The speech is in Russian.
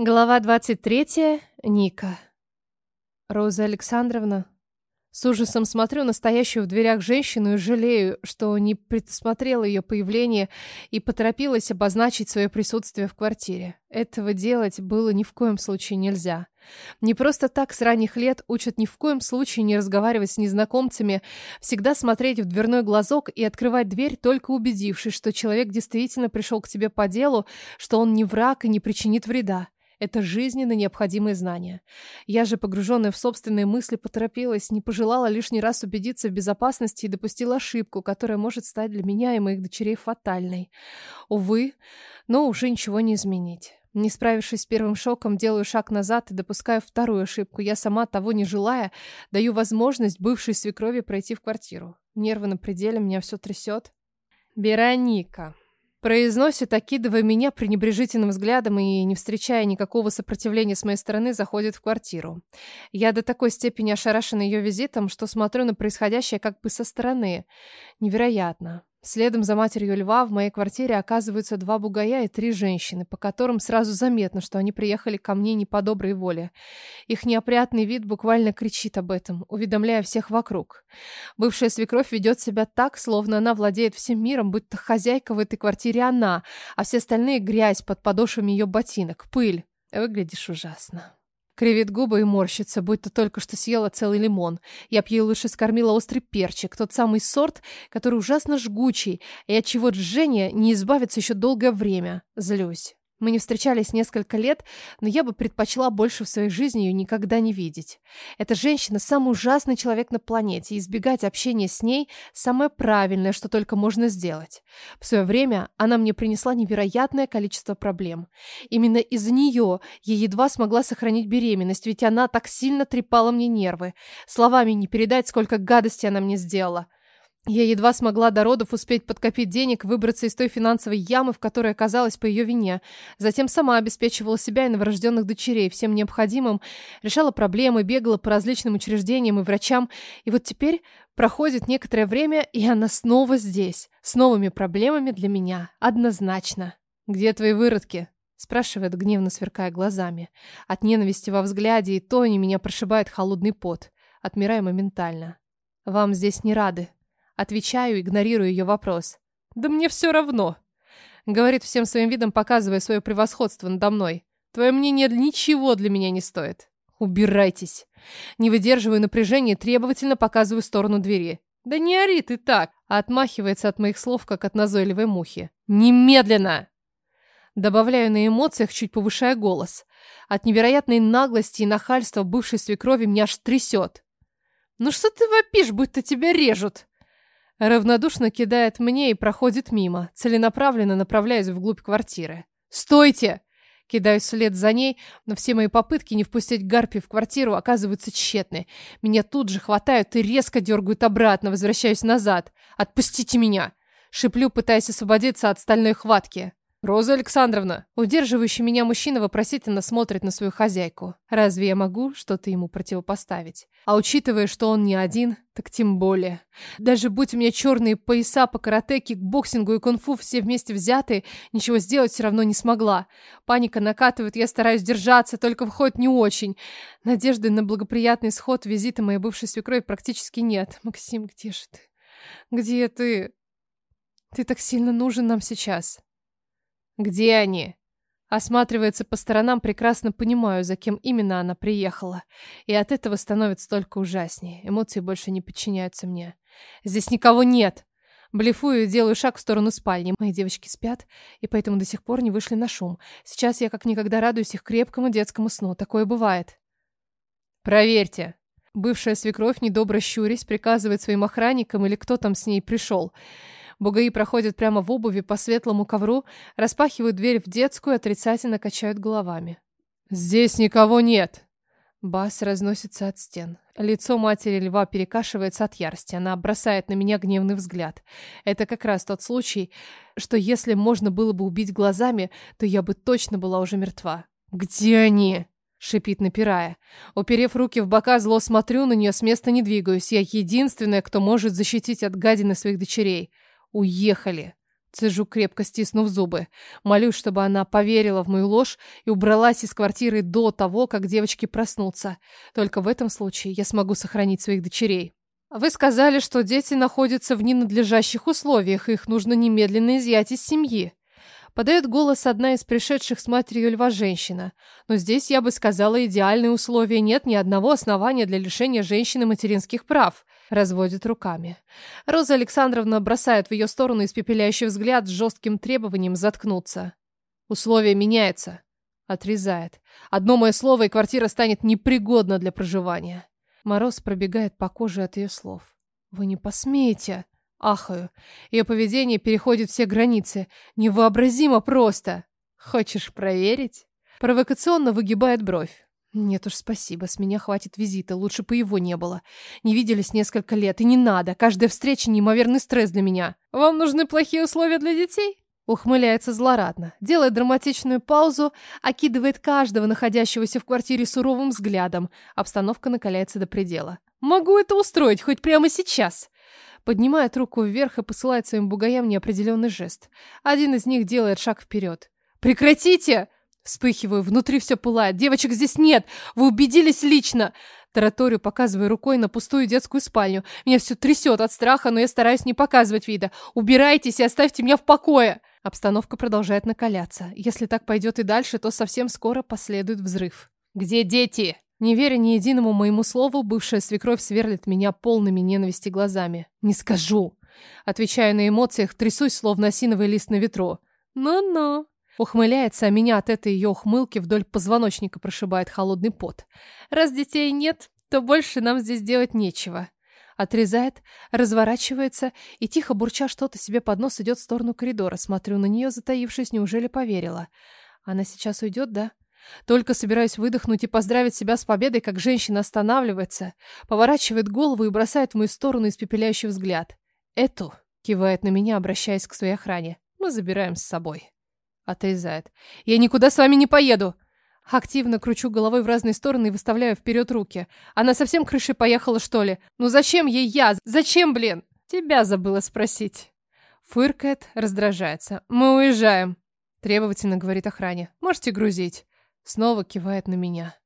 Глава 23. Ника. Роза Александровна. С ужасом смотрю на стоящую в дверях женщину и жалею, что не предусмотрела ее появление и поторопилась обозначить свое присутствие в квартире. Этого делать было ни в коем случае нельзя. Не просто так с ранних лет учат ни в коем случае не разговаривать с незнакомцами, всегда смотреть в дверной глазок и открывать дверь, только убедившись, что человек действительно пришел к тебе по делу, что он не враг и не причинит вреда. Это жизненно необходимые знания. Я же, погруженная в собственные мысли, поторопилась, не пожелала лишний раз убедиться в безопасности и допустила ошибку, которая может стать для меня и моих дочерей фатальной. Увы, но уже ничего не изменить. Не справившись с первым шоком, делаю шаг назад и допускаю вторую ошибку. Я сама, того не желая, даю возможность бывшей свекрови пройти в квартиру. Нервы на пределе, меня все трясет. «Вероника», Произносит, окидывая меня пренебрежительным взглядом и, не встречая никакого сопротивления с моей стороны, заходит в квартиру. Я до такой степени ошарашена ее визитом, что смотрю на происходящее как бы со стороны. Невероятно. Следом за матерью льва в моей квартире оказываются два бугая и три женщины, по которым сразу заметно, что они приехали ко мне не по доброй воле. Их неопрятный вид буквально кричит об этом, уведомляя всех вокруг. Бывшая свекровь ведет себя так, словно она владеет всем миром, будто хозяйка в этой квартире она, а все остальные грязь под подошвами ее ботинок, пыль. Выглядишь ужасно. Кривит губы и морщится, будто только что съела целый лимон. Я б ей лучше скормила острый перчик, тот самый сорт, который ужасно жгучий, и от чего Женя не избавится еще долгое время. Злюсь. Мы не встречались несколько лет, но я бы предпочла больше в своей жизни ее никогда не видеть. Эта женщина – самый ужасный человек на планете, и избегать общения с ней – самое правильное, что только можно сделать. В свое время она мне принесла невероятное количество проблем. Именно из-за нее я едва смогла сохранить беременность, ведь она так сильно трепала мне нервы. Словами не передать, сколько гадости она мне сделала. Я едва смогла до родов успеть подкопить денег, выбраться из той финансовой ямы, в которой оказалась по ее вине. Затем сама обеспечивала себя и новорожденных дочерей всем необходимым, решала проблемы, бегала по различным учреждениям и врачам. И вот теперь проходит некоторое время, и она снова здесь, с новыми проблемами для меня, однозначно. «Где твои выродки?» спрашивает, гневно сверкая глазами. От ненависти во взгляде и тоне меня прошибает холодный пот. Отмираю моментально. «Вам здесь не рады», Отвечаю, игнорируя ее вопрос. «Да мне все равно», — говорит всем своим видом, показывая свое превосходство надо мной. «Твое мнение ничего для меня не стоит. Убирайтесь». Не выдерживаю напряжения, требовательно показываю сторону двери. «Да не ори ты так!» а отмахивается от моих слов, как от назойливой мухи. «Немедленно!» Добавляю на эмоциях, чуть повышая голос. От невероятной наглости и нахальства бывшей свекрови меня аж трясет. «Ну что ты вопишь, будто тебя режут?» Равнодушно кидает мне и проходит мимо, целенаправленно направляясь вглубь квартиры. «Стойте!» Кидаюсь вслед за ней, но все мои попытки не впустить Гарпи в квартиру оказываются тщетны. Меня тут же хватают и резко дергают обратно, возвращаюсь назад. «Отпустите меня!» Шиплю, пытаясь освободиться от стальной хватки. «Роза Александровна!» Удерживающий меня мужчина вопросительно смотрит на свою хозяйку. Разве я могу что-то ему противопоставить? А учитывая, что он не один, так тем более. Даже будь у меня черные пояса по карате, кикбоксингу и кунг-фу все вместе взятые, ничего сделать все равно не смогла. Паника накатывает, я стараюсь держаться, только выходит не очень. Надежды на благоприятный исход визита моей бывшей свекрови практически нет. Максим, где же ты? Где ты? Ты так сильно нужен нам сейчас. «Где они?» Осматривается по сторонам, прекрасно понимаю, за кем именно она приехала. И от этого становится только ужаснее. Эмоции больше не подчиняются мне. «Здесь никого нет!» Блефую и делаю шаг в сторону спальни. Мои девочки спят, и поэтому до сих пор не вышли на шум. Сейчас я как никогда радуюсь их крепкому детскому сну. Такое бывает. «Проверьте!» Бывшая свекровь, недобро щурясь, приказывает своим охранникам или кто там с ней пришел. Бугаи проходят прямо в обуви по светлому ковру, распахивают дверь в детскую, отрицательно качают головами. «Здесь никого нет!» Бас разносится от стен. Лицо матери льва перекашивается от ярости. Она бросает на меня гневный взгляд. Это как раз тот случай, что если можно было бы убить глазами, то я бы точно была уже мертва. «Где они?» — шипит, напирая. Уперев руки в бока, зло смотрю на нее, с места не двигаюсь. Я единственная, кто может защитить от гадины своих дочерей. Уехали. Цежу, крепко стиснув зубы. Молюсь, чтобы она поверила в мою ложь и убралась из квартиры до того, как девочки проснутся. Только в этом случае я смогу сохранить своих дочерей. Вы сказали, что дети находятся в ненадлежащих условиях, и их нужно немедленно изъять из семьи. Подает голос одна из пришедших с матерью льва женщина. Но здесь, я бы сказала, идеальные условия. Нет ни одного основания для лишения женщины материнских прав. Разводит руками. Роза Александровна бросает в ее сторону испепеляющий взгляд с жестким требованием заткнуться. Условия меняются. Отрезает. Одно мое слово, и квартира станет непригодна для проживания. Мороз пробегает по коже от ее слов. Вы не посмеете. Ахаю. Ее поведение переходит все границы. Невообразимо просто. Хочешь проверить? Провокационно выгибает бровь. Нет уж, спасибо, с меня хватит визита, лучше бы его не было. Не виделись несколько лет, и не надо. Каждая встреча неимоверный стресс для меня. Вам нужны плохие условия для детей? Ухмыляется злорадно, делает драматичную паузу, окидывает каждого находящегося в квартире суровым взглядом. Обстановка накаляется до предела. Могу это устроить хоть прямо сейчас. Поднимает руку вверх и посылает своим бугаям неопределенный жест. Один из них делает шаг вперед. «Прекратите!» Вспыхиваю, внутри все пылает. «Девочек здесь нет! Вы убедились лично!» Тараторию, показывая рукой на пустую детскую спальню. Меня все трясет от страха, но я стараюсь не показывать вида. «Убирайтесь и оставьте меня в покое!» Обстановка продолжает накаляться. Если так пойдет и дальше, то совсем скоро последует взрыв. «Где дети?» Не веря ни единому моему слову, бывшая свекровь сверлит меня полными ненависти глазами. «Не скажу!» Отвечаю на эмоциях, трясусь, словно осиновый лист на ветру. «Ну-ну!» Ухмыляется, а меня от этой ее ухмылки вдоль позвоночника прошибает холодный пот. «Раз детей нет, то больше нам здесь делать нечего». Отрезает, разворачивается и, тихо бурча что-то себе под нос, идет в сторону коридора. Смотрю на нее, затаившись, неужели поверила? Она сейчас уйдет, да? Только собираюсь выдохнуть и поздравить себя с победой, как женщина останавливается, поворачивает голову и бросает в мою сторону испепеляющий взгляд. «Эту!» — кивает на меня, обращаясь к своей охране. «Мы забираем с собой». Отрезает. «Я никуда с вами не поеду!» Активно кручу головой в разные стороны и выставляю вперед руки. Она совсем крышей поехала, что ли? Ну зачем ей я? Зачем, блин? Тебя забыла спросить. Фыркает, раздражается. Мы уезжаем. Требовательно говорит охране. Можете грузить. Снова кивает на меня.